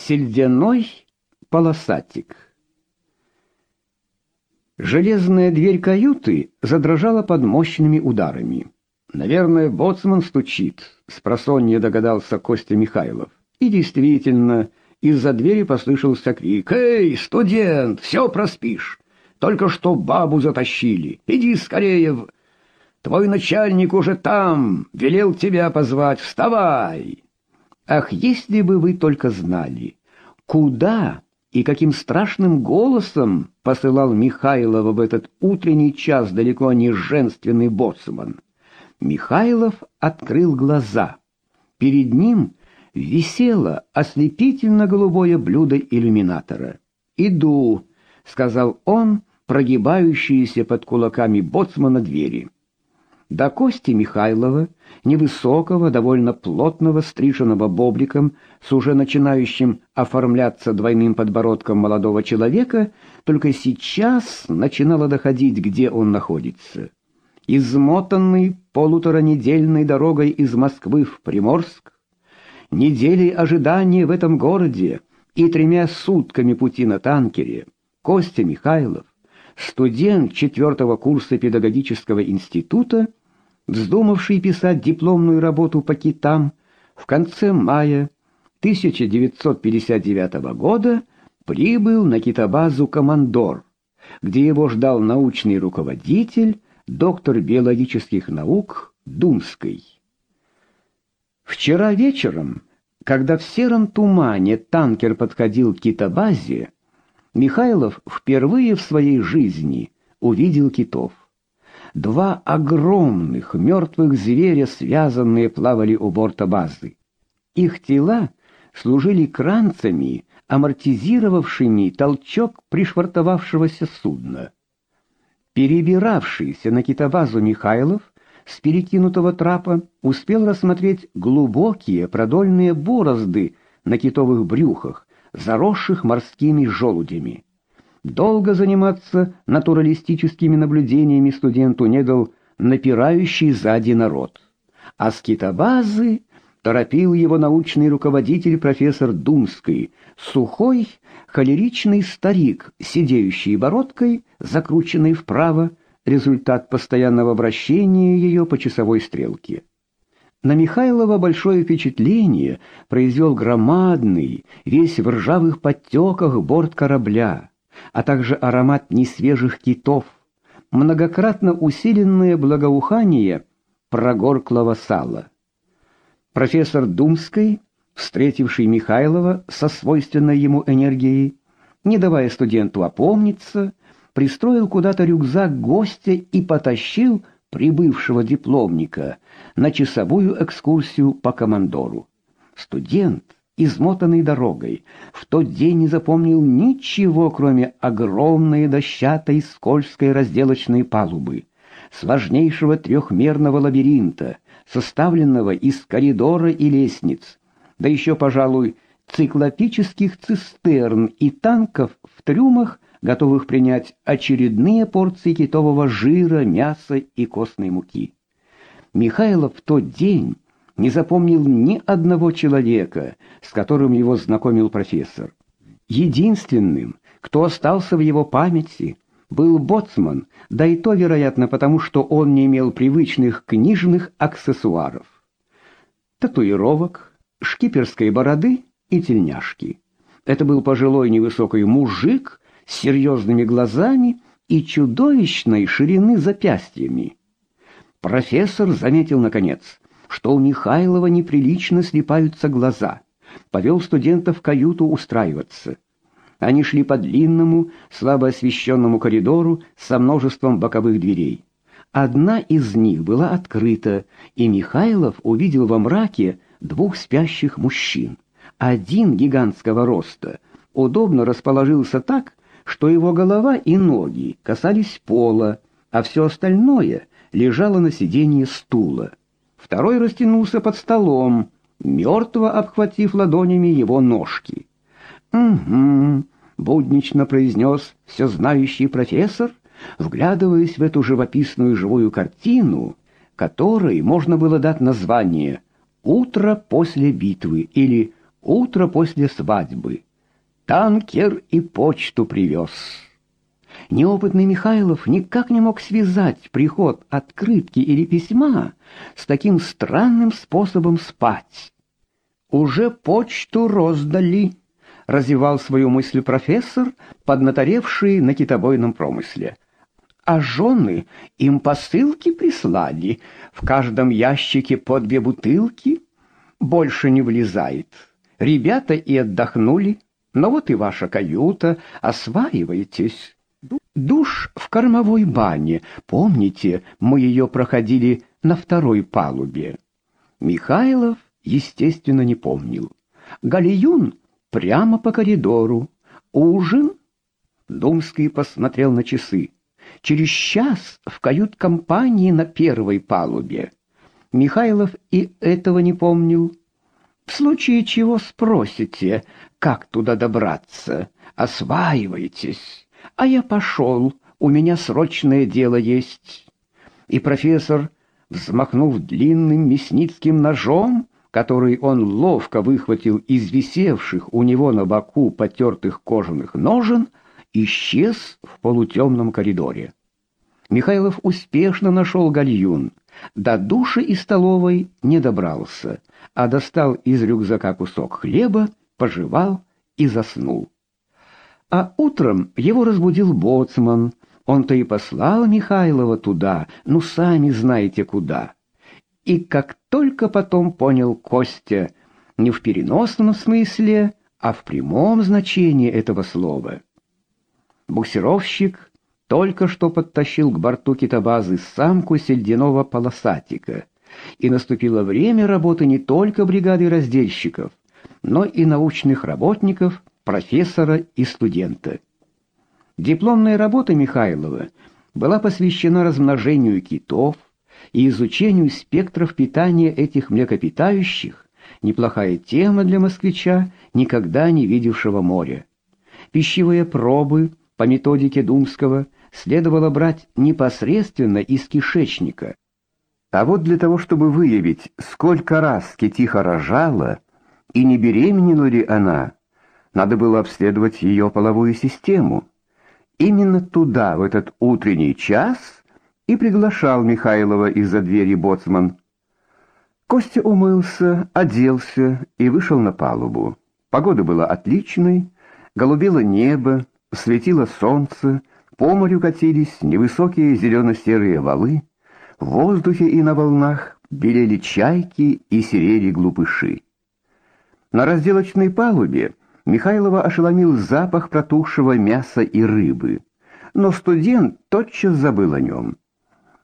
Сельдяной полосатик. Железная дверь каюты задрожала под мощными ударами. Наверное, боцман стучит, спросонья догадался Костя Михайлов. И действительно, из-за двери послышался крик: "Эй, студент, все проспишь. Только что бабу затащили. Иди скорее в Твой начальник уже там, велел тебя позвать. Вставай!" Ах, если бы вы только знали, куда и каким страшным голосом посылал Михайлова в этот утренний час далеко не женственный боцман. Михайлов открыл глаза. Перед ним висело ослепительно-голубое блюдо иллюминатора. "Иду", сказал он, прогибающиеся под кулаками боцмана двери. До Кости Михайлова, невысокого, довольно плотного, стриженного бобриком, с уже начинающим оформляться двойным подбородком молодого человека, только сейчас начинало доходить, где он находится. Измотанный полуторанедельной дорогой из Москвы в Приморск, неделей ожидания в этом городе и тремя сутками пути на танкере, Костя Михайлов, студент четвертого курса педагогического института, вздумавший писать дипломную работу по китам, в конце мая 1959 года прибыл на китобазу Командор, где его ждал научный руководитель, доктор биологических наук Думский. Вчера вечером, когда в сером тумане танкер подходил к китобазе, Михайлов впервые в своей жизни увидел китов. Два огромных мертвых зверя, связанные, плавали у борта базы. Их тела служили кранцами, амортизировавшими толчок пришвартовавшегося судна. Перебиравшийся на китобазу Михайлов с перекинутого трапа успел рассмотреть глубокие продольные борозды на китовых брюхах, заросших морскими желудями. Долго заниматься натуралистическими наблюдениями студенту не дал напирающий сзади народ. А с торопил его научный руководитель профессор Думский, сухой, холеричный старик, сидеющий бородкой, закрученной вправо, результат постоянного вращения ее по часовой стрелке. На Михайлова большое впечатление произвел громадный, весь в ржавых подтеках борт корабля а также аромат несвежих китов, многократно усиленное благоухание прогорклого сала. Профессор Думский, встретивший Михайлова со свойственной ему энергией, не давая студенту опомниться, пристроил куда-то рюкзак гостя и потащил прибывшего дипломника на часовую экскурсию по командору. Студент измотанный дорогой, в тот день не запомнил ничего, кроме огромной дощатой скользкой разделочной палубы, сложнейшего трехмерного лабиринта, составленного из коридора и лестниц, да еще, пожалуй, циклопических цистерн и танков в трюмах, готовых принять очередные порции китового жира, мяса и костной муки. Михайлов в тот день не запомнил ни одного человека, с которым его знакомил профессор. Единственным, кто остался в его памяти, был боцман, да и то, вероятно, потому что он не имел привычных книжных аксессуаров. Татуировок, шкиперской бороды и тельняшки. Это был пожилой невысокий мужик с серьезными глазами и чудовищной ширины запястьями. Профессор заметил наконец, что у Михайлова неприлично слипаются глаза. Повел студентов в каюту устраиваться. Они шли по длинному, слабо освещенному коридору со множеством боковых дверей. Одна из них была открыта, и Михайлов увидел во мраке двух спящих мужчин. Один гигантского роста удобно расположился так, что его голова и ноги касались пола, а все остальное лежало на сиденье стула второй растянулся под столом, мертво обхватив ладонями его ножки. «Угу», — буднично произнес всезнающий профессор, вглядываясь в эту живописную живую картину, которой можно было дать название «Утро после битвы» или Утро после свадьбы. Танкер и почту привез. Неопытный Михайлов никак не мог связать приход открытки или письма с таким странным способом спать. Уже почту роздали, развивал свою мысль профессор, поднаторевший на китобойном промысле. А жены им посылки прислали, в каждом ящике по две бутылки, больше не влезает. Ребята и отдохнули, но вот и ваша каюта, осваивайтесь. Душ в кормовой бане. Помните, мы ее проходили на второй палубе. Михайлов, естественно, не помнил. Галиюн прямо по коридору. Ужин? Думский посмотрел на часы. Через час в кают-компании на первой палубе. Михайлов и этого не помнил. В случае чего спросите, как туда добраться, осваивайтесь а я пошел, у меня срочное дело есть. И профессор, взмахнув длинным мясницким ножом, который он ловко выхватил из висевших у него на боку потертых кожаных ножен, исчез в полутемном коридоре. Михайлов успешно нашел гальюн, до души и столовой не добрался, а достал из рюкзака кусок хлеба, пожевал и заснул. А утром его разбудил боцман. Он-то и послал Михайлова туда, ну сами знаете куда. И как только потом понял Костя, не в переносном смысле, а в прямом значении этого слова. Буксировщик только что подтащил к борту китобазы самку сельдяного полосатика, и наступило время работы не только бригады раздельщиков, но и научных работников профессора и студента. Дипломная работа Михайлова была посвящена размножению китов и изучению спектров питания этих млекопитающих, неплохая тема для москвича, никогда не видевшего моря. Пищевые пробы по методике Думского следовало брать непосредственно из кишечника. А вот для того, чтобы выявить, сколько раз китиха рожала и не беременела ли она, надо было обследовать ее половую систему. Именно туда, в этот утренний час, и приглашал Михайлова из-за двери боцман. Костя умылся, оделся и вышел на палубу. Погода была отличной, голубело небо, светило солнце, по морю катились невысокие зелено-серые валы, в воздухе и на волнах белели чайки и серели глупыши. На разделочной палубе Михайлова ошеломил запах протухшего мяса и рыбы, но студент тотчас забыл о нем.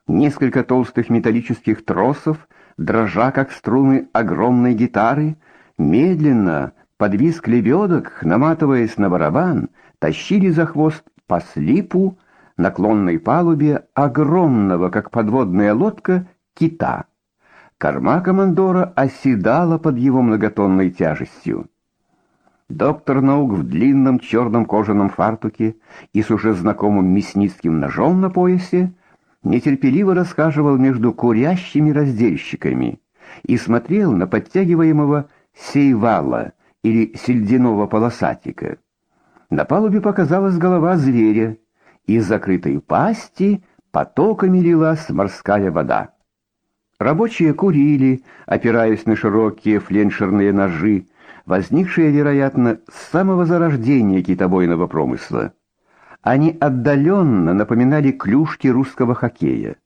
Несколько толстых металлических тросов, дрожа как струны огромной гитары, медленно, под визг лебедок, наматываясь на барабан, тащили за хвост по слипу наклонной палубе огромного, как подводная лодка, кита. Корма командора оседала под его многотонной тяжестью. Доктор наук в длинном черном кожаном фартуке и с уже знакомым мясницким ножом на поясе нетерпеливо расхаживал между курящими раздельщиками и смотрел на подтягиваемого сейвала или сельдяного полосатика. На палубе показалась голова зверя, из закрытой пасти потоками лилась морская вода. Рабочие курили, опираясь на широкие фленшерные ножи, возникшие, вероятно, с самого зарождения китобойного промысла. Они отдаленно напоминали клюшки русского хоккея,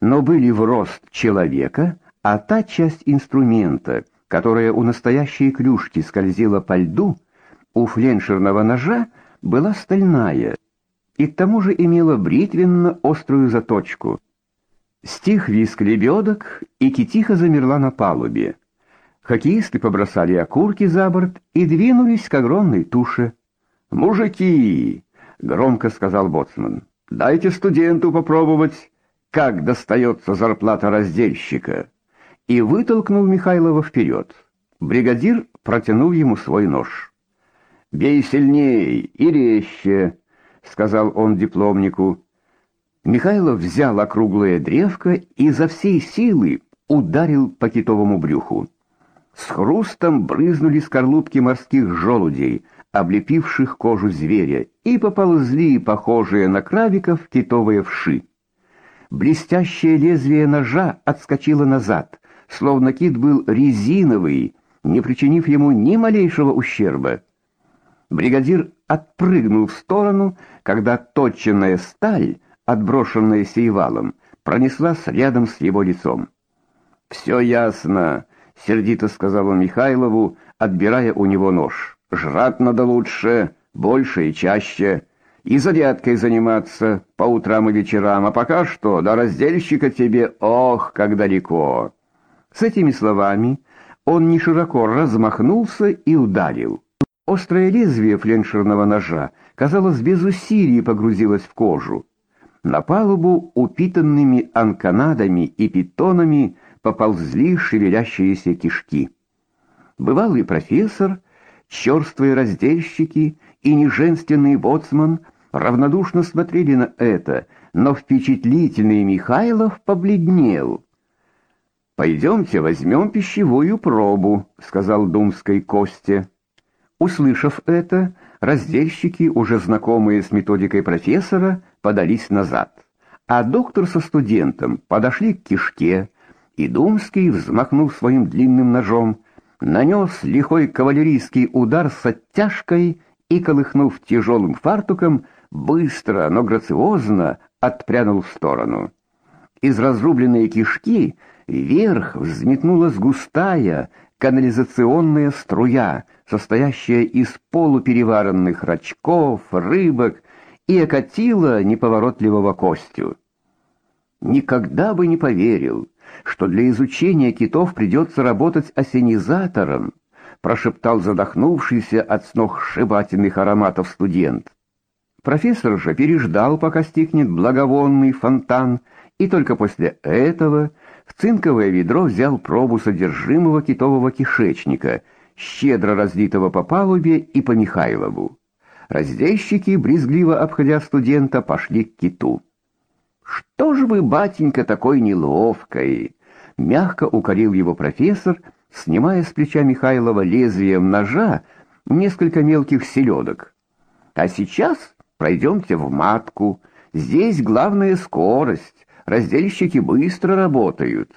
но были в рост человека, а та часть инструмента, которая у настоящей клюшки скользила по льду, у фленшерного ножа была стальная и к тому же имела бритвенно-острую заточку. Стих виск лебедок, и китиха замерла на палубе. Хоккеисты побросали окурки за борт и двинулись к огромной туше. «Мужики!» — громко сказал боцман. «Дайте студенту попробовать, как достается зарплата раздельщика». И вытолкнул Михайлова вперед. Бригадир протянул ему свой нож. «Бей сильней и резче», — сказал он дипломнику. Михайлов взял округлое древко и за всей силы ударил по китовому брюху. С хрустом брызнули скорлупки морских желудей, облепивших кожу зверя, и поползли, похожие на крабиков, китовые вши. Блестящее лезвие ножа отскочило назад, словно кит был резиновый, не причинив ему ни малейшего ущерба. Бригадир отпрыгнул в сторону, когда точенная сталь, отброшенная сейвалом, пронеслась рядом с его лицом. «Все ясно», — сердито сказал он Михайлову, отбирая у него нож. «Жрать надо лучше, больше и чаще, и зарядкой заниматься по утрам и вечерам, а пока что до раздельщика тебе, ох, как далеко». С этими словами он не широко размахнулся и ударил. Острое лезвие фленшерного ножа, казалось, без усилий погрузилось в кожу. На палубу упитанными анканадами и питонами поползли шевелящиеся кишки. Бывалый профессор, черствые раздельщики и неженственный боцман равнодушно смотрели на это, но впечатлительный Михайлов побледнел. «Пойдемте возьмем пищевую пробу», — сказал Думской Косте. Услышав это, раздельщики, уже знакомые с методикой профессора, подались назад, а доктор со студентом подошли к кишке, и Думский, взмахнув своим длинным ножом, нанес лихой кавалерийский удар с оттяжкой и, колыхнув тяжелым фартуком, быстро, но грациозно отпрянул в сторону. Из разрубленной кишки Вверх взметнулась густая канализационная струя, состоящая из полупереваренных рачков, рыбок, и окатила неповоротливого костью. Никогда бы не поверил, что для изучения китов придется работать осенизатором, прошептал задохнувшийся от сногсшибательных ароматов студент. Профессор же переждал, пока стихнет благовонный фонтан, и только после этого в цинковое ведро взял пробу содержимого китового кишечника, щедро разлитого по палубе и по Михайлову. Раздельщики, брезгливо обходя студента, пошли к киту. «Что же вы, батенька, такой неловкой?» Мягко укорил его профессор, снимая с плеча Михайлова лезвием ножа несколько мелких селедок. «А сейчас пройдемте в матку. Здесь главная скорость. Раздельщики быстро работают.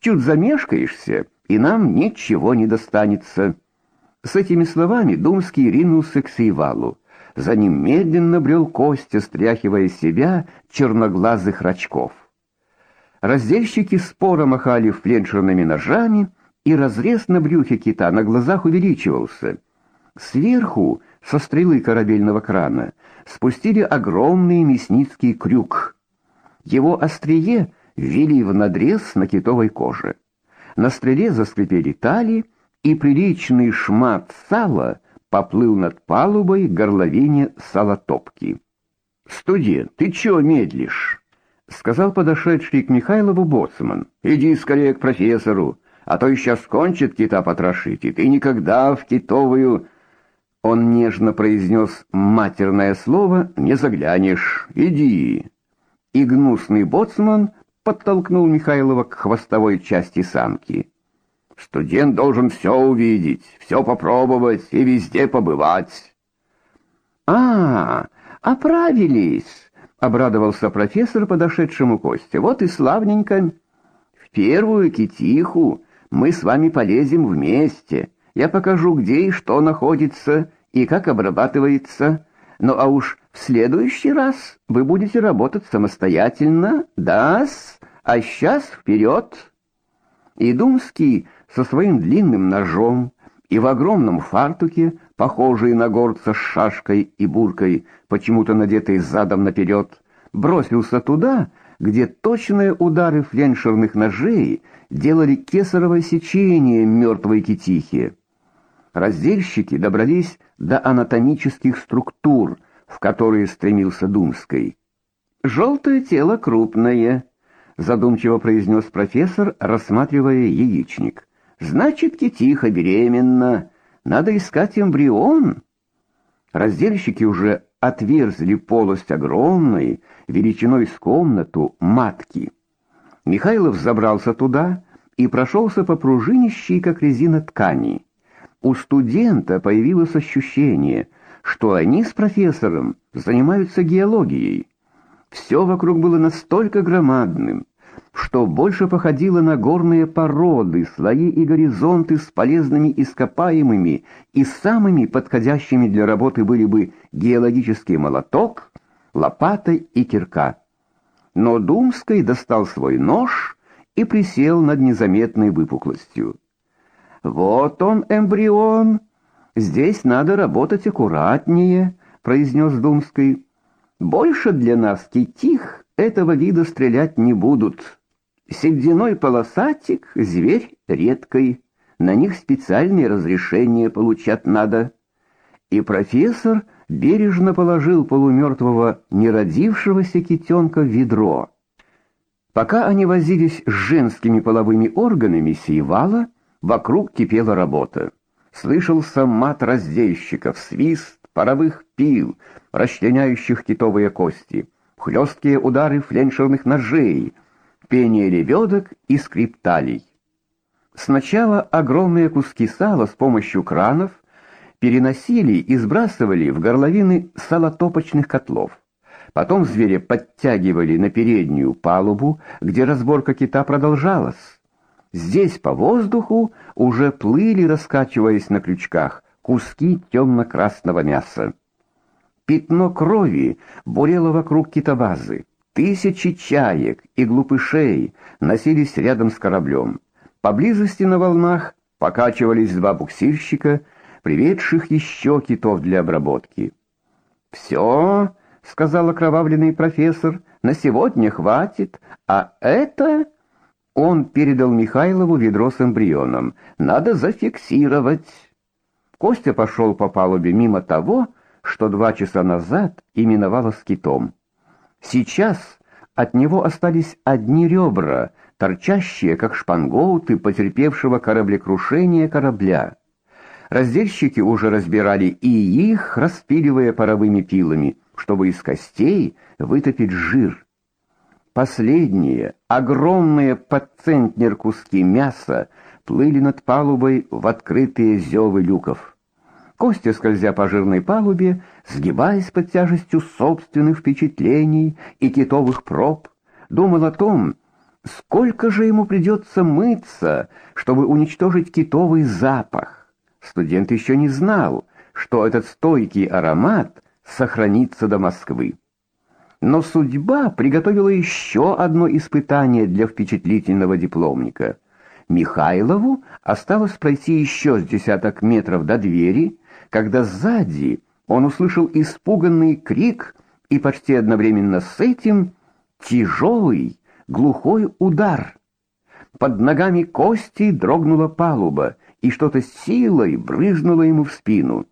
Чуть замешкаешься, и нам ничего не достанется. С этими словами Думский ринулся к Сейвалу. За ним медленно брел Костя, стряхивая себя черноглазых рачков. Раздельщики споро махали фленшерными ножами, и разрез на брюхе кита на глазах увеличивался. Сверху, со стрелы корабельного крана, спустили огромный мясницкий крюк — его острие ввели в надрез на китовой коже. На стреле заскрипели тали, и приличный шмат сала поплыл над палубой горловине салотопки. «Студент, ты чего медлишь?» — сказал подошедший к Михайлову боцман. «Иди скорее к профессору, а то сейчас кончит кита потрошить, и ты никогда в китовую...» Он нежно произнес матерное слово «не заглянешь. Иди» и гнусный боцман подтолкнул Михайлова к хвостовой части самки. Студент должен все увидеть, все попробовать и везде побывать. А, оправились, обрадовался профессор подошедшему Косте. Вот и славненько. В первую китиху мы с вами полезем вместе. Я покажу, где и что находится и как обрабатывается. Ну а уж в следующий раз вы будете работать самостоятельно, да-с, а сейчас вперед!» И Думский со своим длинным ножом и в огромном фартуке, похожий на горца с шашкой и буркой, почему-то надетой задом наперед, бросился туда, где точные удары фленшерных ножей делали кесарово сечение мертвой китихи. Раздельщики добрались до анатомических структур, в которые стремился Думский. «Желтое тело крупное», — задумчиво произнес профессор, рассматривая яичник. «Значит, китиха беременна. Надо искать эмбрион». Раздельщики уже отверзли полость огромной, величиной с комнату, матки. Михайлов забрался туда и прошелся по пружинищей, как резина ткани. У студента появилось ощущение, что они с профессором занимаются геологией. Все вокруг было настолько громадным, что больше походило на горные породы, слои и горизонты с полезными ископаемыми, и самыми подходящими для работы были бы геологический молоток, лопата и кирка. Но Думский достал свой нож и присел над незаметной выпуклостью. «Вот он, эмбрион! Здесь надо работать аккуратнее», — произнес Думский. «Больше для нас китих этого вида стрелять не будут. Сединой полосатик — зверь редкий, на них специальные разрешения получать надо». И профессор бережно положил полумертвого неродившегося китенка в ведро. Пока они возились с женскими половыми органами Сейвала, вокруг кипела работа. Слышался мат раздельщиков, свист паровых пил, расчленяющих китовые кости, хлесткие удары фленшерных ножей, пение лебедок и скрипталей. Сначала огромные куски сала с помощью кранов переносили и сбрасывали в горловины салотопочных котлов. Потом зверя подтягивали на переднюю палубу, где разборка кита продолжалась. Здесь по воздуху уже плыли, раскачиваясь на крючках, куски темно-красного мяса. Пятно крови бурело вокруг китобазы. Тысячи чаек и глупышей носились рядом с кораблем. Поблизости на волнах покачивались два буксирщика, приведших еще китов для обработки. «Все!» — сказал окровавленный профессор, — «на сегодня хватит, а это...» Он передал Михайлову ведро с эмбрионом. «Надо зафиксировать». Костя пошел по палубе мимо того, что два часа назад именовалось китом. Сейчас от него остались одни ребра, торчащие, как шпангоуты потерпевшего кораблекрушения корабля. Раздельщики уже разбирали и их, распиливая паровыми пилами чтобы из костей вытопить жир. Последние, огромные под центнер куски мяса плыли над палубой в открытые зевы люков. Костя, скользя по жирной палубе, сгибаясь под тяжестью собственных впечатлений и китовых проб, думал о том, сколько же ему придется мыться, чтобы уничтожить китовый запах. Студент еще не знал, что этот стойкий аромат сохраниться до Москвы. Но судьба приготовила еще одно испытание для впечатлительного дипломника. Михайлову осталось пройти еще с десяток метров до двери, когда сзади он услышал испуганный крик и почти одновременно с этим тяжелый, глухой удар. Под ногами Кости дрогнула палуба, и что-то силой брызнуло ему в спину.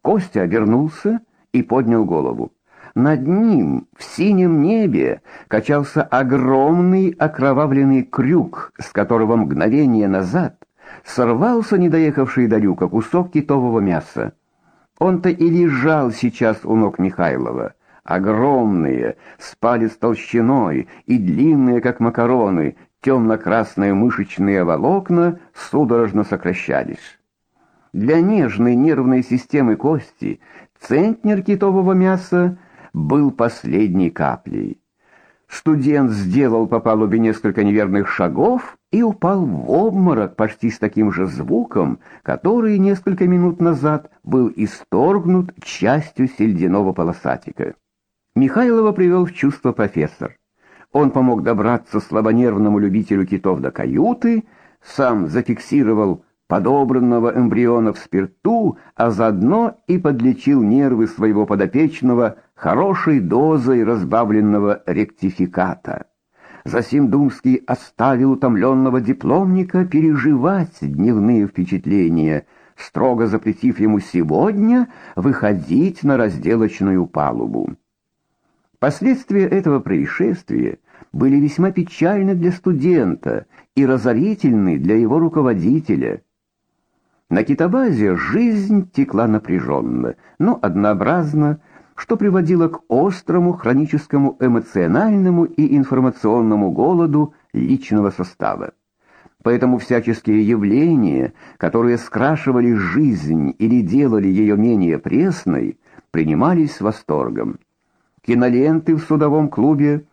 Костя обернулся и поднял голову. Над ним, в синем небе, качался огромный окровавленный крюк, с которого мгновение назад сорвался недоехавший до люка кусок китового мяса. Он-то и лежал сейчас у ног Михайлова. Огромные, с палец толщиной и длинные, как макароны, темно-красные мышечные волокна судорожно сокращались. Для нежной нервной системы кости Центнер китового мяса был последней каплей. Студент сделал по палубе несколько неверных шагов и упал в обморок почти с таким же звуком, который несколько минут назад был исторгнут частью сельдяного полосатика. Михайлова привел в чувство профессор. Он помог добраться слабонервному любителю китов до каюты, сам зафиксировал подобранного эмбриона в спирту, а заодно и подлечил нервы своего подопечного хорошей дозой разбавленного ректификата. Засим Думский оставил утомленного дипломника переживать дневные впечатления, строго запретив ему сегодня выходить на разделочную палубу. Последствия этого происшествия были весьма печальны для студента и разорительны для его руководителя – на китобазе жизнь текла напряженно, но однообразно, что приводило к острому хроническому эмоциональному и информационному голоду личного состава. Поэтому всяческие явления, которые скрашивали жизнь или делали ее менее пресной, принимались с восторгом. Киноленты в судовом клубе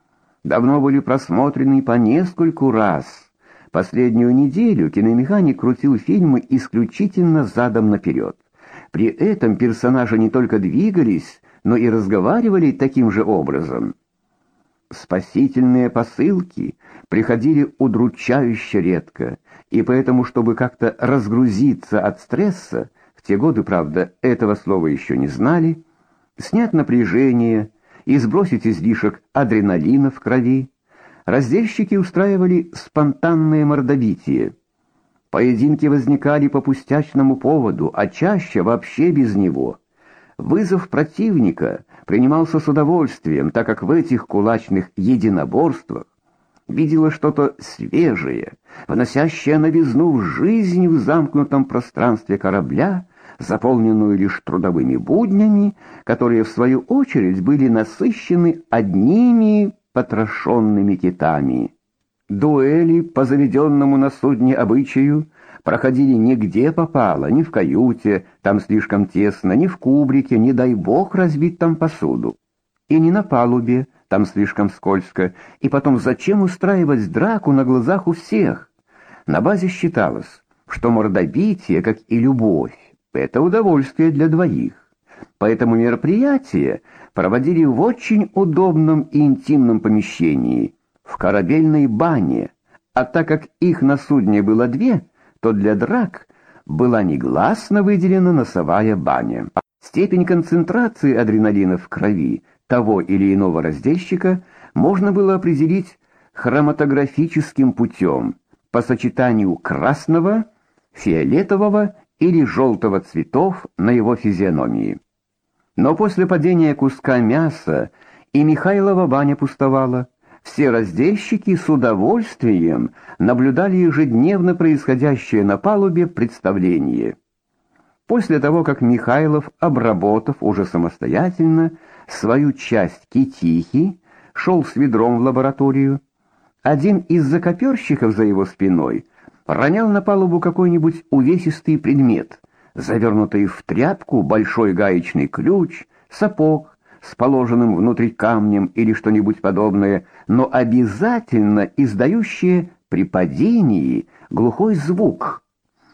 давно были просмотрены по нескольку раз. Последнюю неделю киномеханик крутил фильмы исключительно задом наперед. При этом персонажи не только двигались, но и разговаривали таким же образом. Спасительные посылки приходили удручающе редко, и поэтому, чтобы как-то разгрузиться от стресса, в те годы, правда, этого слова еще не знали, снять напряжение и сбросить излишек адреналина в крови, раздельщики устраивали спонтанное мордобитие. Поединки возникали по пустячному поводу, а чаще вообще без него. Вызов противника принимался с удовольствием, так как в этих кулачных единоборствах видела что-то свежее, вносящее новизну в жизнь в замкнутом пространстве корабля, заполненную лишь трудовыми буднями, которые в свою очередь были насыщены одними потрошенными китами. Дуэли по заведенному на судне обычаю проходили не где попало, ни в каюте, там слишком тесно, ни в кубрике, не дай бог разбить там посуду. И не на палубе, там слишком скользко, и потом зачем устраивать драку на глазах у всех? На базе считалось, что мордобитие, как и любовь, это удовольствие для двоих. Поэтому мероприятие проводили в очень удобном и интимном помещении, в корабельной бане, а так как их на судне было две, то для драк была негласно выделена носовая баня. Степень концентрации адреналина в крови того или иного раздельщика можно было определить хроматографическим путем по сочетанию красного, фиолетового или желтого цветов на его физиономии. Но после падения куска мяса и Михайлова баня пустовала. Все раздельщики с удовольствием наблюдали ежедневно происходящее на палубе представление. После того, как Михайлов, обработав уже самостоятельно свою часть китихи, шел с ведром в лабораторию, один из закоперщиков за его спиной ронял на палубу какой-нибудь увесистый предмет, завернутый в тряпку большой гаечный ключ, сапог, с положенным внутри камнем или что-нибудь подобное, но обязательно издающее при падении глухой звук.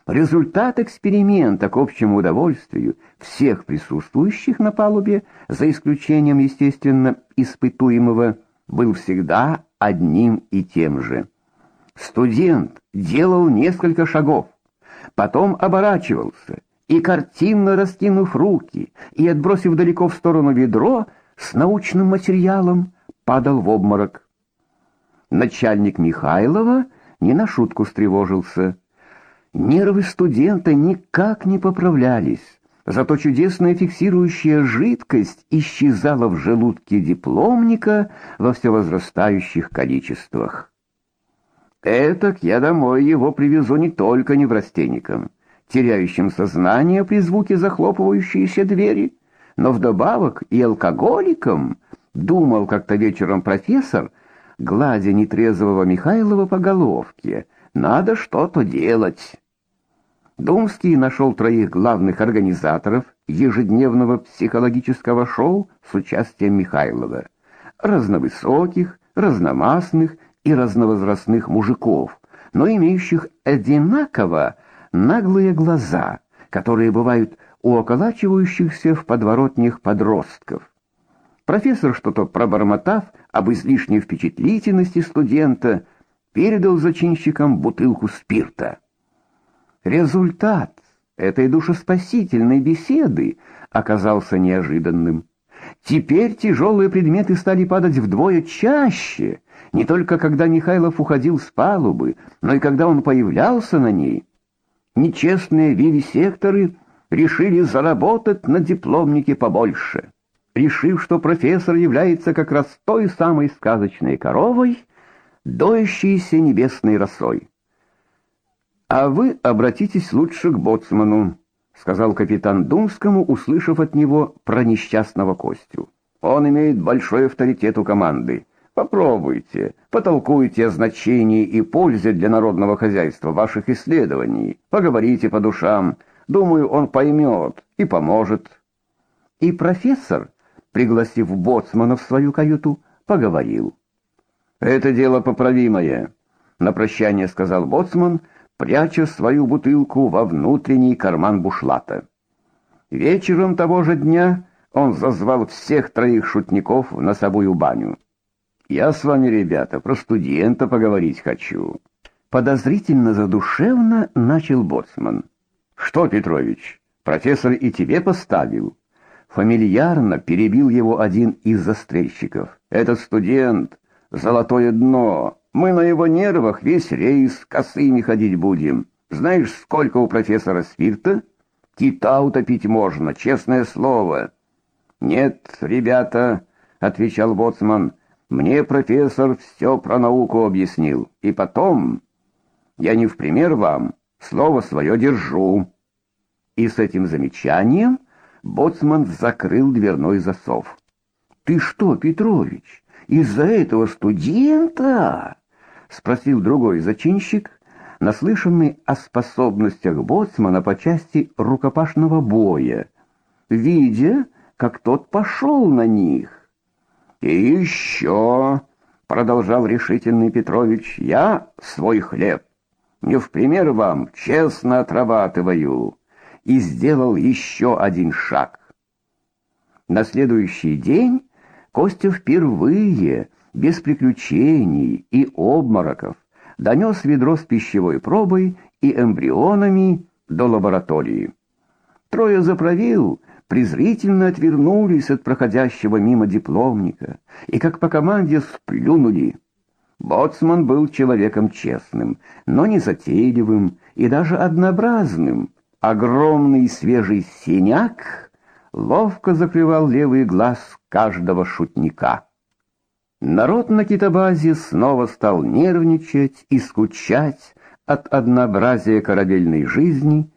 Результат эксперимента к общему удовольствию всех присутствующих на палубе, за исключением, естественно, испытуемого, был всегда одним и тем же. Студент делал несколько шагов, потом оборачивался и, картинно раскинув руки и отбросив далеко в сторону ведро с научным материалом, падал в обморок. Начальник Михайлова не на шутку встревожился. Нервы студента никак не поправлялись, зато чудесная фиксирующая жидкость исчезала в желудке дипломника во все возрастающих количествах. Этак я домой его привезу не только неврастенникам, теряющим сознание при звуке захлопывающейся двери, но вдобавок и алкоголикам, думал как-то вечером профессор, гладя нетрезвого Михайлова по головке. Надо что-то делать. Думский нашел троих главных организаторов ежедневного психологического шоу с участием Михайлова. Разновысоких, разномастных и разновозрастных мужиков, но имеющих одинаково наглые глаза, которые бывают у околачивающихся в подворотнях подростков. Профессор, что-то пробормотав об излишней впечатлительности студента, передал зачинщикам бутылку спирта. Результат этой душеспасительной беседы оказался неожиданным. Теперь тяжелые предметы стали падать вдвое чаще, не только когда Михайлов уходил с палубы, но и когда он появлялся на ней. Нечестные вивисекторы решили заработать на дипломнике побольше, решив, что профессор является как раз той самой сказочной коровой, доящейся небесной росой. «А вы обратитесь лучше к боцману», — сказал капитан Думскому, услышав от него про несчастного Костю. «Он имеет большой авторитет у команды. Попробуйте, потолкуйте о значении и пользе для народного хозяйства ваших исследований. Поговорите по душам. Думаю, он поймет и поможет. И профессор, пригласив боцмана в свою каюту, поговорил. Это дело поправимое, на прощание сказал боцман, пряча свою бутылку во внутренний карман бушлата. Вечером того же дня он зазвал всех троих шутников в носовую баню. Я с вами, ребята, про студента поговорить хочу. Подозрительно задушевно начал боцман. Что, Петрович, профессор и тебе поставил? Фамильярно перебил его один из застрельщиков. Этот студент золотое дно. Мы на его нервах весь рейс косыми ходить будем. Знаешь, сколько у профессора спирта? Кита утопить можно, честное слово. Нет, ребята, отвечал боцман. Мне профессор все про науку объяснил. И потом, я не в пример вам, слово свое держу. И с этим замечанием боцман закрыл дверной засов. Ты что, Петрович, из-за этого студента? спросил другой зачинщик, наслышанный о способностях боцмана по части рукопашного боя, видя, как тот пошел на них. И еще, продолжал решительный Петрович, я свой хлеб не в пример вам честно отрабатываю, и сделал еще один шаг. На следующий день Костя впервые, без приключений и обмороков, донес ведро с пищевой пробой и эмбрионами до лаборатории. Трое заправил презрительно отвернулись от проходящего мимо дипломника и как по команде сплюнули. Боцман был человеком честным, но не затейливым и даже однообразным. Огромный свежий синяк ловко закрывал левый глаз каждого шутника. Народ на китобазе снова стал нервничать и скучать от однообразия корабельной жизни,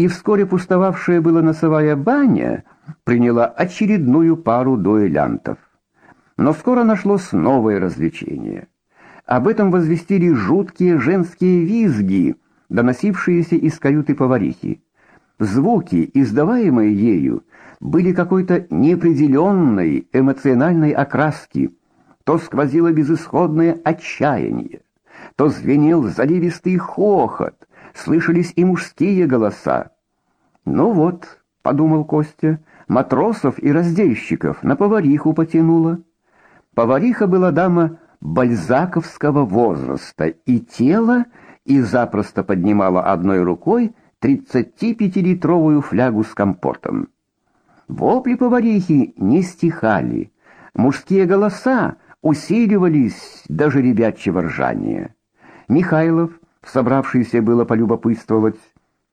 и вскоре пустовавшая была носовая баня приняла очередную пару дуэлянтов. Но скоро нашлось новое развлечение. Об этом возвестили жуткие женские визги, доносившиеся из каюты поварихи. Звуки, издаваемые ею, были какой-то неопределенной эмоциональной окраски. То сквозило безысходное отчаяние, то звенел заливистый хохот, слышались и мужские голоса. «Ну вот», — подумал Костя, — «матросов и раздельщиков на повариху потянуло». Повариха была дама бальзаковского возраста и тела, и запросто поднимала одной рукой тридцатипятилитровую флягу с компотом. Вопли поварихи не стихали, мужские голоса усиливались до жеребячего ржания. Михайлов собравшийся было полюбопытствовать,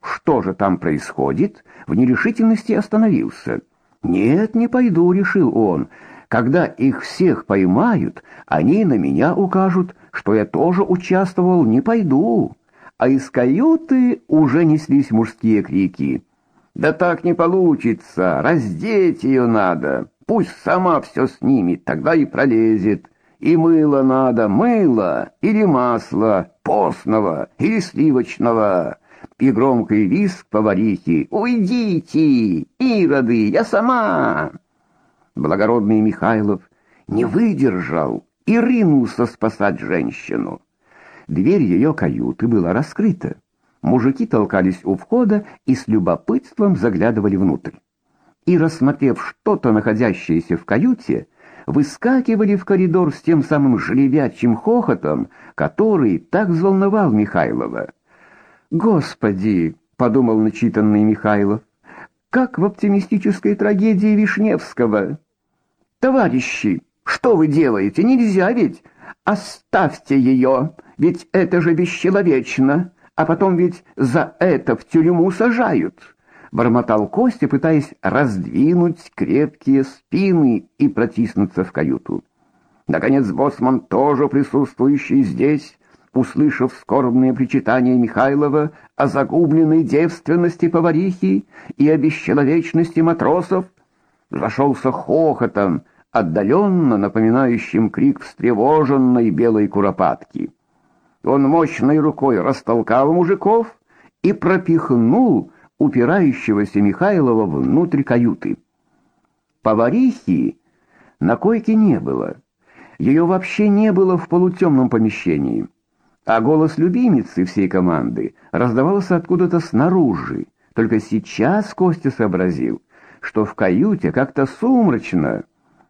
что же там происходит, в нерешительности остановился. «Нет, не пойду», — решил он. «Когда их всех поймают, они на меня укажут, что я тоже участвовал, не пойду». А из каюты уже неслись мужские крики. «Да так не получится! Раздеть ее надо! Пусть сама все снимет, тогда и пролезет!» И мыло надо, мыло или масло постного или сливочного. И громкий визг поварихи «Уйдите, ироды, я сама!» Благородный Михайлов не выдержал и ринулся спасать женщину. Дверь ее каюты была раскрыта. Мужики толкались у входа и с любопытством заглядывали внутрь. И, рассмотрев что-то, находящееся в каюте, выскакивали в коридор с тем самым жребячим хохотом, который так взволновал Михайлова. «Господи!» — подумал начитанный Михайлов. «Как в оптимистической трагедии Вишневского!» «Товарищи, что вы делаете? Нельзя ведь! Оставьте ее, ведь это же бесчеловечно, а потом ведь за это в тюрьму сажают!» Бормотал Костя, пытаясь раздвинуть крепкие спины и протиснуться в каюту. Наконец боссман, тоже присутствующий здесь, услышав скорбные причитания Михайлова о загубленной девственности поварихи и о бесчеловечности матросов, зашелся хохотом, отдаленно напоминающим крик встревоженной белой куропатки. Он мощной рукой растолкал мужиков и пропихнул упирающегося Михайлова внутрь каюты. Поварихи на койке не было. Ее вообще не было в полутемном помещении. А голос любимицы всей команды раздавался откуда-то снаружи. Только сейчас Костя сообразил, что в каюте как-то сумрачно.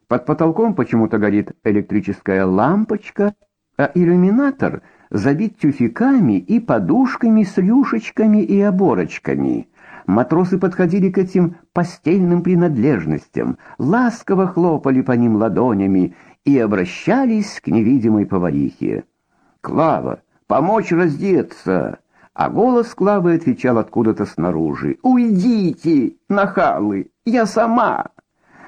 Под потолком почему-то горит электрическая лампочка, а иллюминатор забит тюфяками и подушками с рюшечками и оборочками. Матросы подходили к этим постельным принадлежностям, ласково хлопали по ним ладонями и обращались к невидимой поварихе. «Клава, помочь раздеться!» А голос Клавы отвечал откуда-то снаружи. «Уйдите, нахалы, я сама!»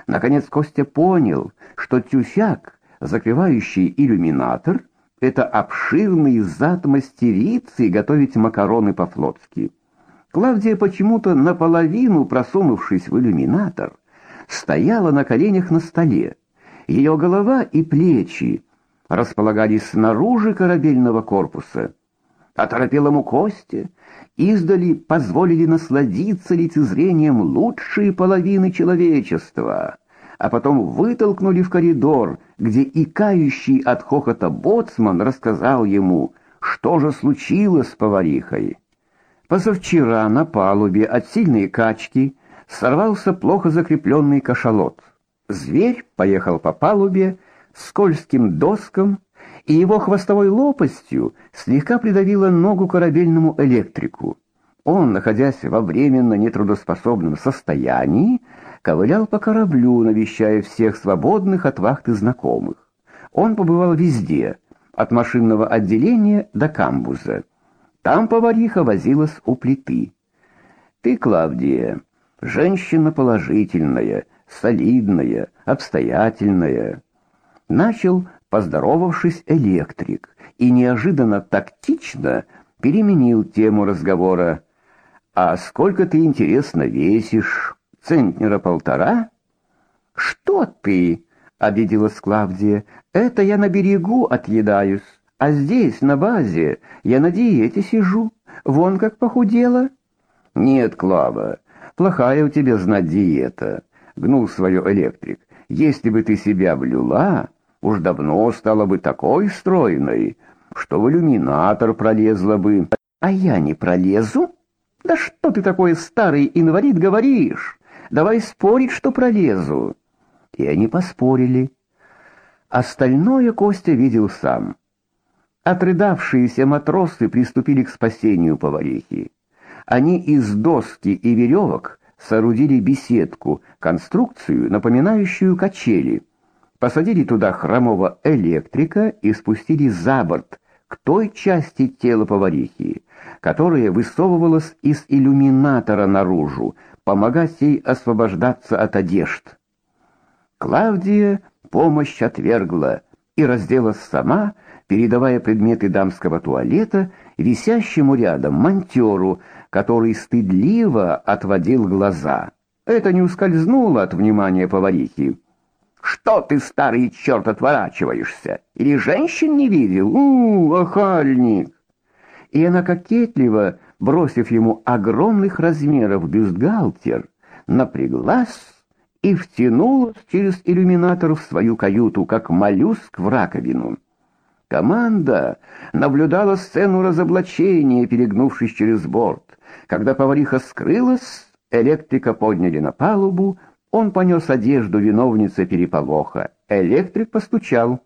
Наконец Костя понял, что тюфяк, закрывающий иллюминатор, это обширный зад мастерицы готовить макароны по-флотски. Клавдия почему-то наполовину просунувшись в иллюминатор, стояла на коленях на столе. Ее голова и плечи располагались снаружи корабельного корпуса. Оторопелому Косте издали позволили насладиться лицезрением лучшие половины человечества, а потом вытолкнули в коридор, где икающий от хохота боцман рассказал ему, что же случилось с поварихой. Позавчера на палубе от сильной качки сорвался плохо закрепленный кашалот. Зверь поехал по палубе скользким доскам, и его хвостовой лопастью слегка придавило ногу корабельному электрику. Он, находясь во временно нетрудоспособном состоянии, ковылял по кораблю, навещая всех свободных от вахты знакомых. Он побывал везде, от машинного отделения до камбуза. Там повариха возилась у плиты. Ты, Клавдия, женщина положительная, солидная, обстоятельная. Начал, поздоровавшись, электрик и неожиданно тактично переменил тему разговора. А сколько ты интересно весишь? Центнера полтора? Что ты? обиделась Клавдия. Это я на берегу отъедаюсь. А здесь, на базе, я на диете сижу. Вон как похудела. Нет, Клава, плохая у тебя знать диета, гнул свое электрик. Если бы ты себя блюла, уж давно стала бы такой стройной, что в иллюминатор пролезла бы. А я не пролезу? Да что ты такой старый инвалид говоришь? Давай спорить, что пролезу. И они поспорили. Остальное Костя видел сам. Отрыдавшиеся матросы приступили к спасению поварихи. Они из доски и веревок соорудили беседку, конструкцию, напоминающую качели. Посадили туда хромого электрика и спустили за борт к той части тела поварихи, которая высовывалась из иллюминатора наружу, помогать ей освобождаться от одежд. Клавдия помощь отвергла и разделась сама, передавая предметы дамского туалета висящему рядом монтёру, который стыдливо отводил глаза. Это не ускользнуло от внимания поварихи. «Что ты, старый черт, отворачиваешься? Или женщин не видел? У, охальник!» И она кокетливо, бросив ему огромных размеров бюстгальтер, напряглась и втянулась через иллюминатор в свою каюту, как моллюск в раковину. Команда наблюдала сцену разоблачения, перегнувшись через борт. Когда повариха скрылась, электрика подняли на палубу, он понес одежду виновницы переполоха. Электрик постучал.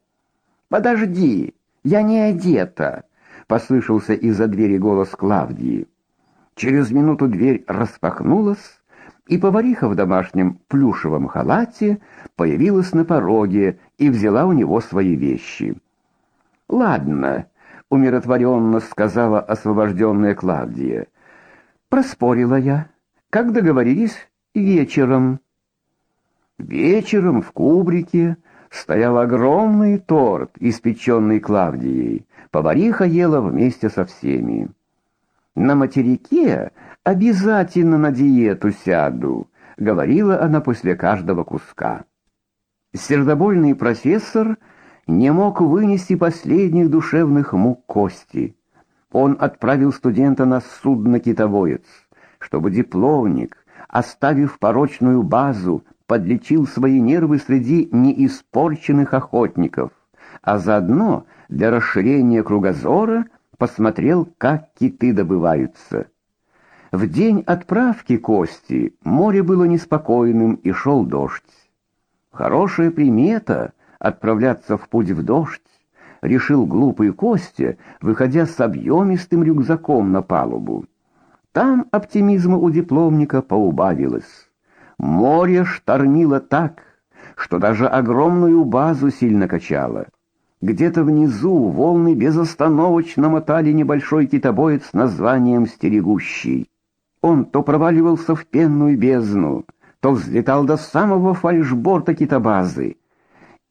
«Подожди, я не одета!» — послышался из-за двери голос Клавдии. Через минуту дверь распахнулась, и повариха в домашнем плюшевом халате появилась на пороге и взяла у него свои вещи. Ладно, умиротворенно сказала освобожденная Клавдия. Проспорила я. Как договорились, вечером. Вечером в кубрике стоял огромный торт, испеченный Клавдией. Повариха ела вместе со всеми. На материке обязательно на диету сяду, говорила она после каждого куска. Сердобольный профессор не мог вынести последних душевных мук Кости. Он отправил студента на судно «Китовоец», чтобы дипломник, оставив порочную базу, подлечил свои нервы среди неиспорченных охотников, а заодно для расширения кругозора посмотрел, как киты добываются. В день отправки Кости море было неспокойным и шел дождь. Хорошая примета отправляться в путь в дождь, решил глупый Костя, выходя с объемистым рюкзаком на палубу. Там оптимизма у дипломника поубавилось. Море штормило так, что даже огромную базу сильно качало. Где-то внизу волны безостановочно мотали небольшой китобоец с названием «Стерегущий». Он то проваливался в пенную бездну, то взлетал до самого фальшборта китобазы,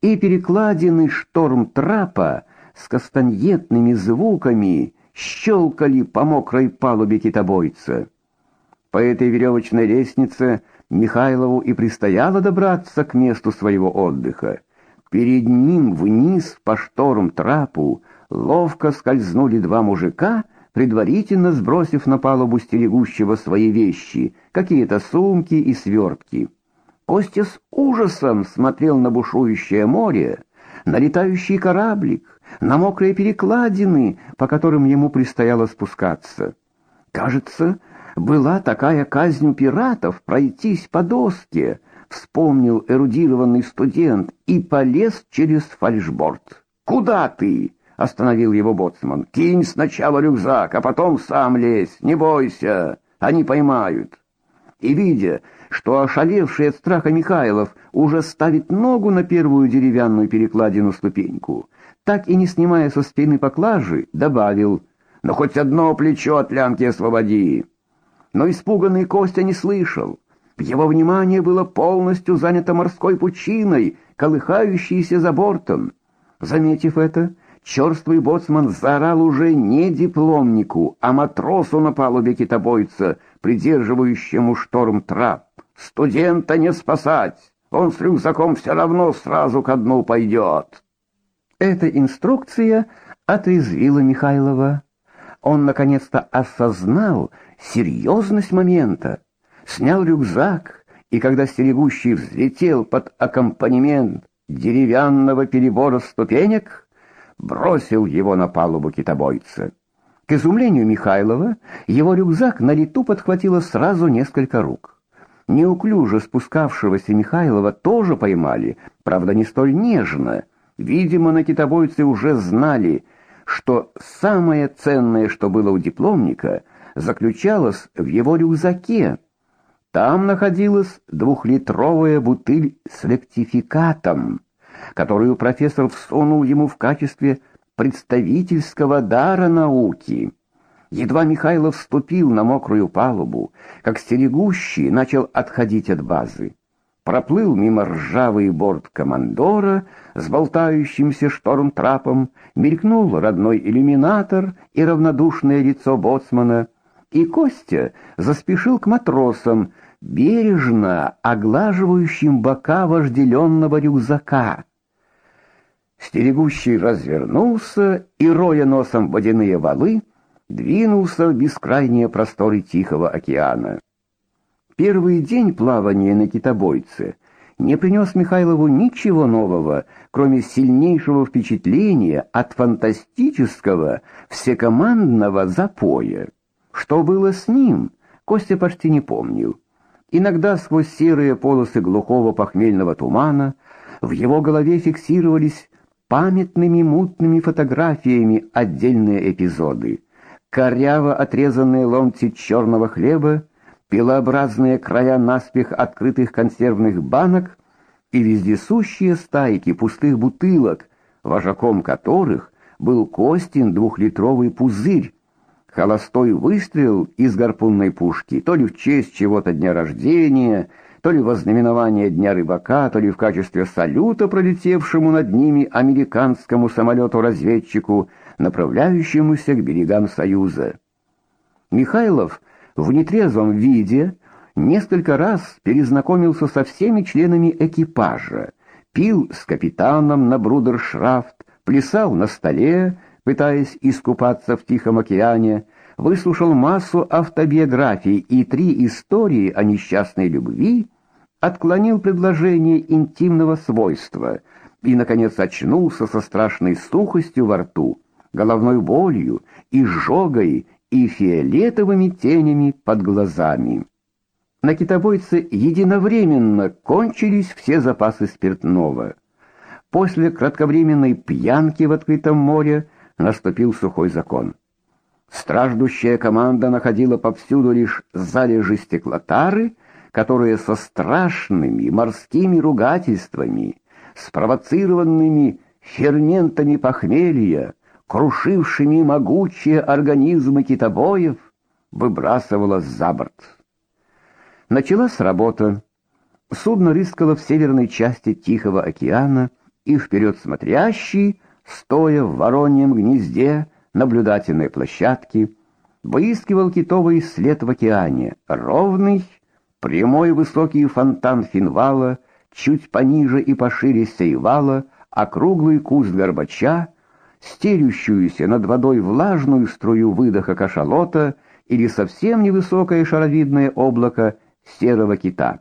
и перекладины шторм трапа с кастаньетными звуками щелкали по мокрой палубе китобойца. По этой веревочной лестнице Михайлову и предстояло добраться к месту своего отдыха. Перед ним вниз по шторм трапу ловко скользнули два мужика предварительно сбросив на палубу стерегущего свои вещи, какие-то сумки и свертки. Костя с ужасом смотрел на бушующее море, на летающий кораблик, на мокрые перекладины, по которым ему предстояло спускаться. Кажется, была такая казнь у пиратов пройтись по доске, вспомнил эрудированный студент и полез через фальшборд. Куда ты? остановил его боцман. Кинь сначала рюкзак, а потом сам лезь. Не бойся, они поймают. И видя, что ошалевший от страха Михайлов уже ставит ногу на первую деревянную перекладину ступеньку, так и не снимая со спины поклажи, добавил: "Но хоть одно плечо от лямки освободи". Но испуганный Костя не слышал. Его внимание было полностью занято морской пучиной, колыхающейся за бортом. Заметив это, Черствый боцман заорал уже не дипломнику, а матросу на палубе китобойца, придерживающему шторм трап. «Студента не спасать! Он с рюкзаком все равно сразу ко дну пойдет!» Эта инструкция отрезвила Михайлова. Он наконец-то осознал серьезность момента, снял рюкзак, и когда стерегущий взлетел под аккомпанемент деревянного перебора ступенек, бросил его на палубу китобойца. К изумлению Михайлова, его рюкзак на лету подхватило сразу несколько рук. Неуклюже спускавшегося Михайлова тоже поймали, правда, не столь нежно. Видимо, на китобойце уже знали, что самое ценное, что было у дипломника, заключалось в его рюкзаке. Там находилась двухлитровая бутыль с лектификатом которую профессор всунул ему в качестве представительского дара науки. Едва Михайлов вступил на мокрую палубу, как стерегущий начал отходить от базы. Проплыл мимо ржавый борт командора с болтающимся шторм-трапом, мелькнул родной иллюминатор и равнодушное лицо боцмана, и Костя заспешил к матросам, бережно оглаживающим бока вожделенного рюкзака. Стерегущий развернулся и, роя носом водяные валы, двинулся в бескрайние просторы Тихого океана. Первый день плавания на китобойце не принес Михайлову ничего нового, кроме сильнейшего впечатления от фантастического всекомандного запоя. Что было с ним, Костя почти не помнил. Иногда сквозь серые полосы глухого похмельного тумана в его голове фиксировались памятными мутными фотографиями отдельные эпизоды. Коряво отрезанные ломти черного хлеба, пилообразные края наспех открытых консервных банок и вездесущие стайки пустых бутылок, вожаком которых был Костин двухлитровый пузырь, холостой выстрел из гарпунной пушки, то ли в честь чего-то дня рождения, то ли во знаменование Дня рыбака, то ли в качестве салюта пролетевшему над ними американскому самолету-разведчику, направляющемуся к берегам Союза. Михайлов в нетрезвом виде несколько раз перезнакомился со всеми членами экипажа, пил с капитаном на брудершафт, плясал на столе, пытаясь искупаться в Тихом океане, выслушал массу автобиографий и три истории о несчастной любви, отклонил предложение интимного свойства и, наконец, очнулся со страшной сухостью во рту, головной болью, изжогой и фиолетовыми тенями под глазами. На китобойце единовременно кончились все запасы спиртного. После кратковременной пьянки в открытом море наступил сухой закон. Страждущая команда находила повсюду лишь залежи стеклотары, которые со страшными морскими ругательствами, спровоцированными ферментами похмелья, крушившими могучие организмы китобоев, выбрасывала за борт. Началась работа. Судно рыскало в северной части Тихого океана, и вперед смотрящий, стоя в вороньем гнезде наблюдательной площадки, выискивал китовый след в океане, ровный, прямой высокий фонтан финвала, чуть пониже и пошире сейвала, округлый куст горбача, стелющуюся над водой влажную струю выдоха кашалота или совсем невысокое шаровидное облако серого кита.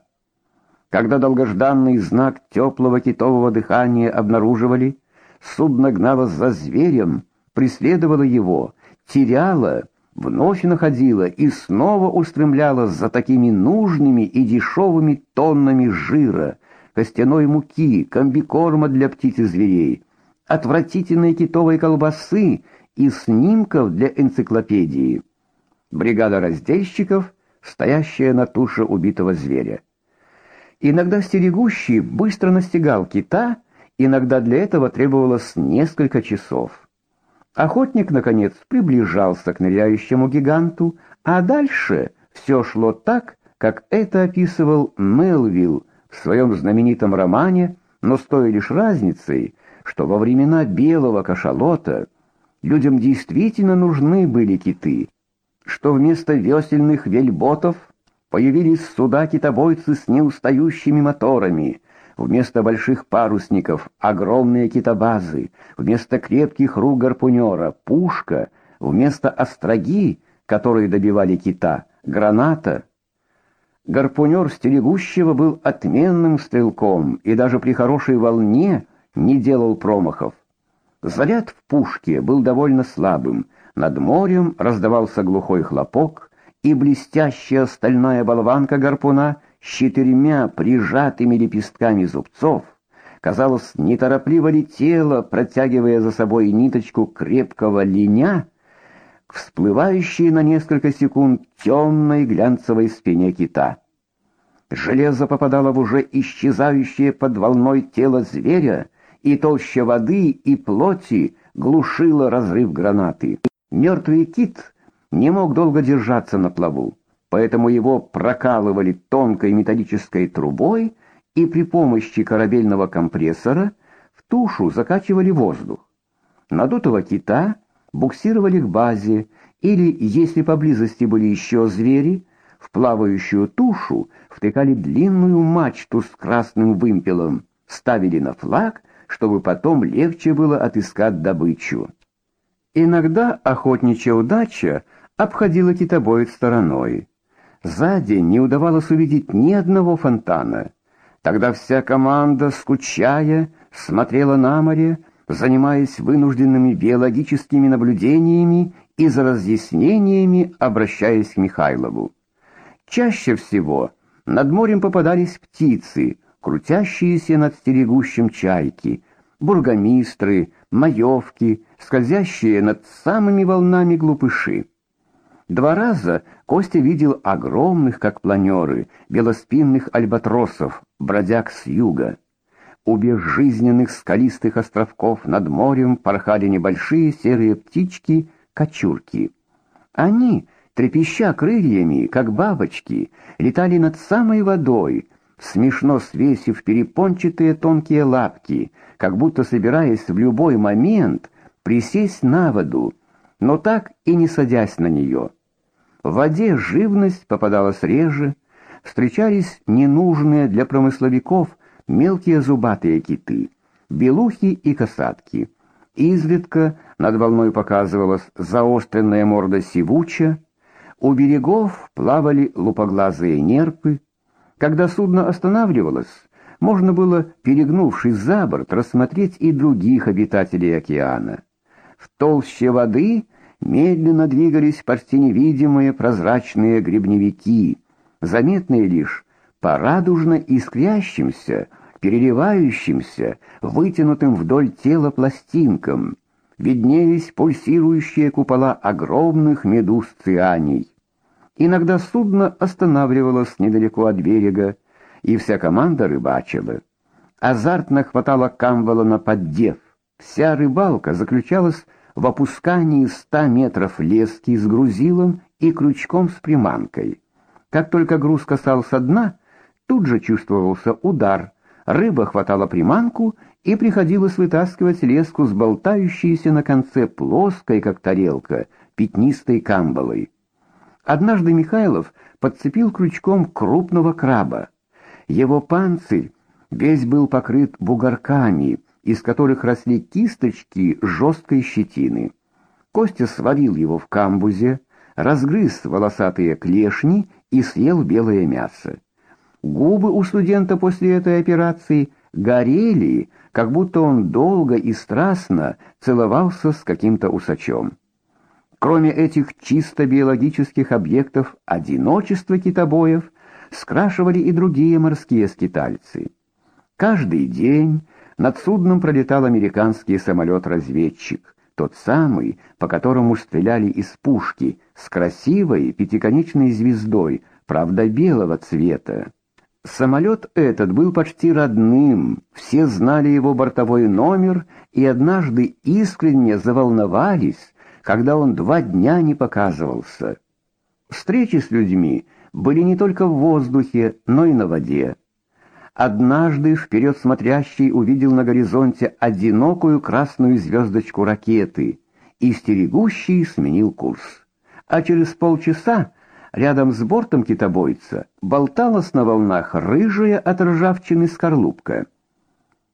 Когда долгожданный знак теплого китового дыхания обнаруживали, судно гнало за зверем, преследовало его, теряло, вновь находило и снова устремляло за такими нужными и дешевыми тоннами жира, костяной муки, комбикорма для птиц и зверей, отвратительной китовой колбасы и снимков для энциклопедии. Бригада раздельщиков, стоящая на туше убитого зверя. Иногда стерегущий быстро настигал кита, иногда для этого требовалось несколько часов. Охотник, наконец, приближался к ныряющему гиганту, а дальше все шло так, как это описывал Мелвилл в своем знаменитом романе, но с той лишь разницей, что во времена белого кашалота людям действительно нужны были киты, что вместо весельных вельботов появились суда-китобойцы с неустающими моторами, Вместо больших парусников огромные китобазы, вместо крепких рук гарпунера пушка, вместо остроги, которые добивали кита, граната. Гарпунер стерегущего был отменным стрелком и даже при хорошей волне не делал промахов. Заряд в пушке был довольно слабым, над морем раздавался глухой хлопок, и блестящая стальная болванка гарпуна — с четырьмя прижатыми лепестками зубцов, казалось, неторопливо летела, протягивая за собой ниточку крепкого линя к всплывающей на несколько секунд темной глянцевой спине кита. Железо попадало в уже исчезающее под волной тело зверя, и толща воды и плоти глушила разрыв гранаты. Мертвый кит не мог долго держаться на плаву поэтому его прокалывали тонкой металлической трубой и при помощи корабельного компрессора в тушу закачивали воздух. Надутого кита буксировали к базе, или, если поблизости были еще звери, в плавающую тушу втыкали длинную мачту с красным вымпелом, ставили на флаг, чтобы потом легче было отыскать добычу. Иногда охотничья удача обходила китобоев стороной. За день не удавалось увидеть ни одного фонтана. Тогда вся команда, скучая, смотрела на море, занимаясь вынужденными биологическими наблюдениями и за разъяснениями обращаясь к Михайлову. Чаще всего над морем попадались птицы, крутящиеся над стерегущим чайки, бургомистры, маевки, скользящие над самыми волнами глупыши. Два раза Костя видел огромных, как планеры, белоспинных альбатросов, бродяг с юга. У безжизненных скалистых островков над морем порхали небольшие серые птички-кочурки. Они, трепеща крыльями, как бабочки, летали над самой водой, смешно свесив перепончатые тонкие лапки, как будто собираясь в любой момент присесть на воду, но так и не садясь на нее. В воде живность попадалась реже, встречались ненужные для промысловиков мелкие зубатые киты, белухи и касатки. Изредка над волной показывалась заостренная морда сивуча, у берегов плавали лупоглазые нерпы. Когда судно останавливалось, можно было, перегнувшись за борт, рассмотреть и других обитателей океана. В толще воды медленно двигались почти невидимые прозрачные гребневики, заметные лишь по радужно искрящимся, переливающимся, вытянутым вдоль тела пластинкам, виднелись пульсирующие купола огромных медуз цианий. Иногда судно останавливалось недалеко от берега, и вся команда рыбачила. Азартно хватало камвала на поддев. Вся рыбалка заключалась в опускании ста метров лески с грузилом и крючком с приманкой. Как только груз касался дна, тут же чувствовался удар. Рыба хватала приманку, и приходилось вытаскивать леску с болтающейся на конце плоской, как тарелка, пятнистой камбалой. Однажды Михайлов подцепил крючком крупного краба. Его панцирь весь был покрыт бугорками, из которых росли кисточки жесткой щетины. Костя сварил его в камбузе, разгрыз волосатые клешни и съел белое мясо. Губы у студента после этой операции горели, как будто он долго и страстно целовался с каким-то усачом. Кроме этих чисто биологических объектов, одиночество китобоев скрашивали и другие морские скитальцы. Каждый день над судном пролетал американский самолет-разведчик, тот самый, по которому стреляли из пушки, с красивой пятиконечной звездой, правда белого цвета. Самолет этот был почти родным, все знали его бортовой номер и однажды искренне заволновались, когда он два дня не показывался. Встречи с людьми были не только в воздухе, но и на воде. Однажды вперед смотрящий увидел на горизонте одинокую красную звездочку ракеты, и стерегущий сменил курс. А через полчаса рядом с бортом китобойца болталась на волнах рыжая от ржавчины скорлупка.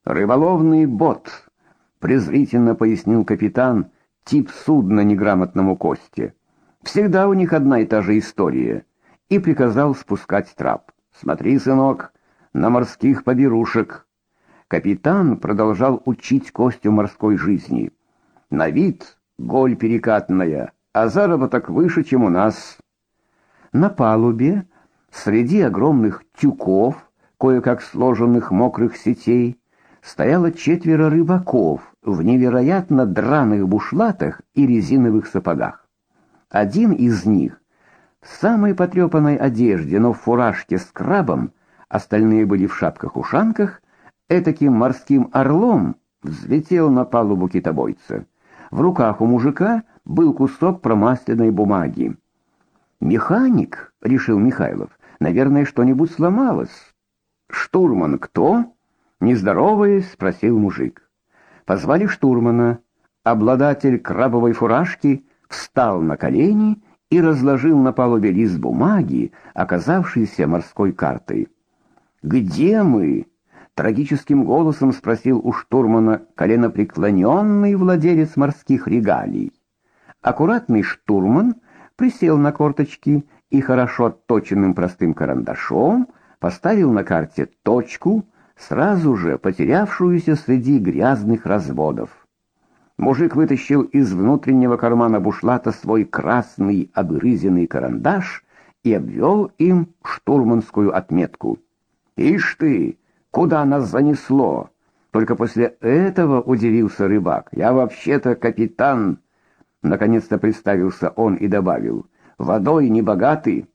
«Рыболовный бот», — презрительно пояснил капитан, — тип судна неграмотному Косте. Всегда у них одна и та же история. И приказал спускать трап. Смотри, сынок, на морских поберушек. Капитан продолжал учить Костю морской жизни. На вид голь перекатная, а заработок выше, чем у нас. На палубе, среди огромных тюков, кое-как сложенных мокрых сетей, стояло четверо рыбаков в невероятно драных бушлатах и резиновых сапогах. Один из них в самой потрепанной одежде, но в фуражке с крабом, остальные были в шапках-ушанках, этаким морским орлом взлетел на палубу китобойца. В руках у мужика был кусок промасленной бумаги. «Механик», — решил Михайлов, — «наверное, что-нибудь сломалось». «Штурман кто?» — не здороваясь, спросил мужик. Позвали штурмана. Обладатель крабовой фуражки встал на колени и разложил на палубе лист бумаги, оказавшийся морской картой. «Где мы?» — трагическим голосом спросил у штурмана коленопреклоненный владелец морских регалий. Аккуратный штурман присел на корточки и хорошо отточенным простым карандашом поставил на карте точку — сразу же потерявшуюся среди грязных разводов. Мужик вытащил из внутреннего кармана бушлата свой красный обгрызенный карандаш и обвел им штурманскую отметку. «Ишь ты, куда нас занесло?» Только после этого удивился рыбак. «Я вообще-то капитан!» Наконец-то представился он и добавил. «Водой не богатый!»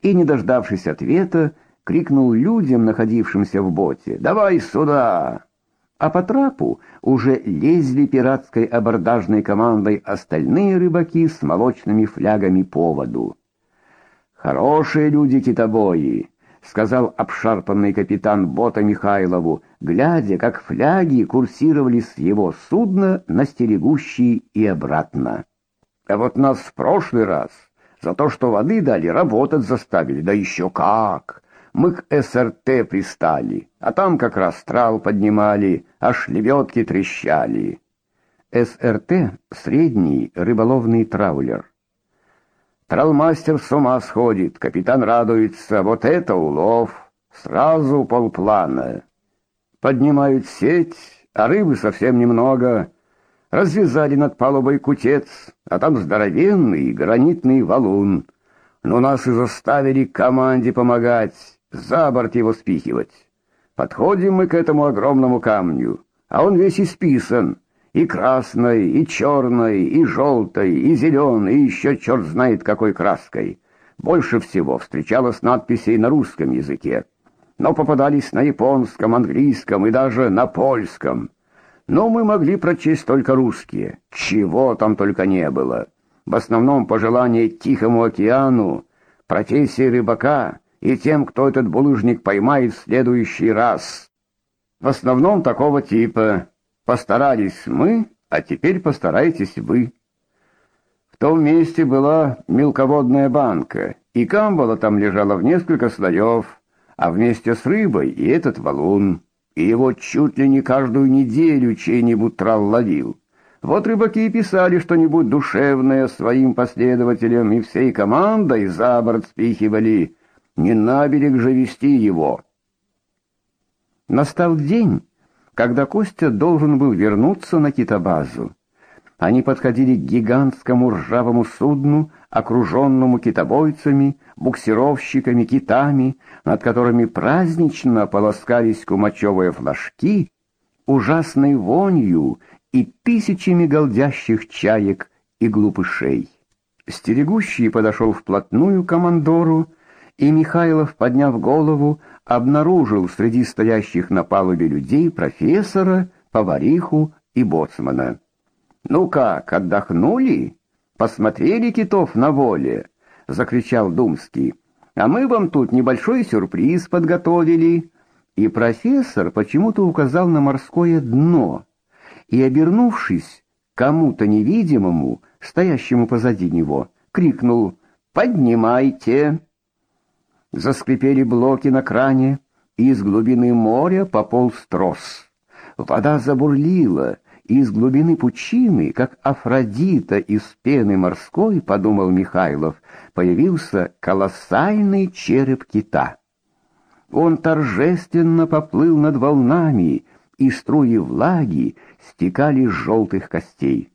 И, не дождавшись ответа, крикнул людям, находившимся в боте: "Давай сюда!" А по трапу уже лезли пиратской абордажной командой остальные рыбаки с молочными флягами по воду. Хорошие люди китобои, сказал обшарпанный капитан бота Михайлову, глядя, как фляги курсировали с его судна на стерегущий и обратно. А вот нас в прошлый раз за то, что воды дали, работать заставили, да еще как! Мы к СРТ пристали, а там как раз трал поднимали, аж лебедки трещали. СРТ — средний рыболовный траулер. Тралмастер с ума сходит, капитан радуется, вот это улов, сразу полплана. Поднимают сеть, а рыбы совсем немного. Развязали над палубой кутец, а там здоровенный гранитный валун. Но нас и заставили команде помогать, за борт его спихивать. Подходим мы к этому огромному камню, а он весь исписан — и красной, и черной, и желтой, и зеленой, и еще черт знает какой краской. Больше всего встречалось надписей на русском языке, но попадались на японском, английском и даже на польском. Но мы могли прочесть только русские, чего там только не было. В основном пожелания Тихому океану, профессии рыбака и тем, кто этот булыжник поймает в следующий раз. В основном такого типа Постарались мы, а теперь постарайтесь вы. В том месте была мелководная банка, и камбала там лежала в несколько слоев, а вместе с рыбой и этот валун, и его чуть ли не каждую неделю чей-нибудь трал ловил. Вот рыбаки и писали что-нибудь душевное своим последователям, и всей командой за борт спихивали. Не на берег же вести его. Настал день, когда Костя должен был вернуться на китобазу. Они подходили к гигантскому ржавому судну, окруженному китобойцами, буксировщиками, китами, над которыми празднично полоскались кумачевые флажки, ужасной вонью и тысячами голдящих чаек и глупышей. Стерегущий подошел вплотную к командору, и Михайлов, подняв голову, обнаружил среди стоящих на палубе людей профессора, повариху и боцмана. «Ну как, отдохнули? Посмотрели китов на воле?» — закричал Думский. «А мы вам тут небольшой сюрприз подготовили». И профессор почему-то указал на морское дно и, обернувшись кому-то невидимому, стоящему позади него, крикнул «Поднимайте!» Заскрипели блоки на кране, и из глубины моря пополз трос. Вода забурлила, и из глубины пучины, как Афродита из пены морской, подумал Михайлов, появился колоссальный череп кита. Он торжественно поплыл над волнами, и струи влаги стекали с желтых костей.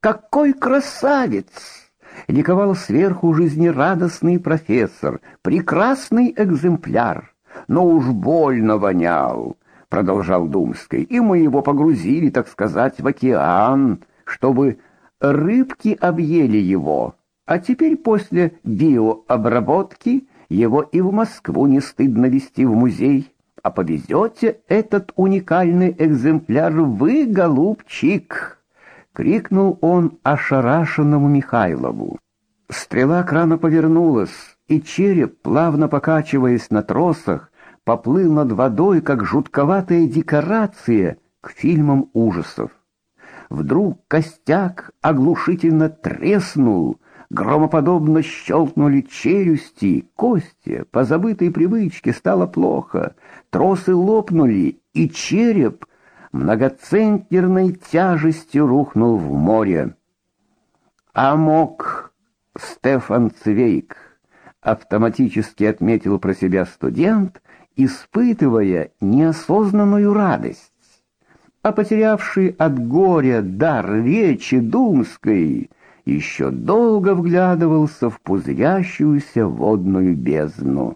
«Какой красавец!» Ликовал сверху жизнерадостный профессор, прекрасный экземпляр, но уж больно вонял, продолжал Думский, и мы его погрузили, так сказать, в океан, чтобы рыбки объели его. А теперь после биообработки его и в Москву не стыдно везти в музей. А повезете этот уникальный экземпляр вы, голубчик крикнул он ошарашенному Михайлову. Стрела крана повернулась, и череп, плавно покачиваясь на тросах, поплыл над водой, как жутковатая декорация к фильмам ужасов. Вдруг костяк оглушительно треснул, громоподобно щелкнули челюсти, кости, по забытой привычке стало плохо, тросы лопнули, и череп — многоцентнерной тяжестью рухнул в море. «Амок Стефан Цвейк», — автоматически отметил про себя студент, испытывая неосознанную радость. А потерявший от горя дар речи думской, еще долго вглядывался в пузырящуюся водную бездну.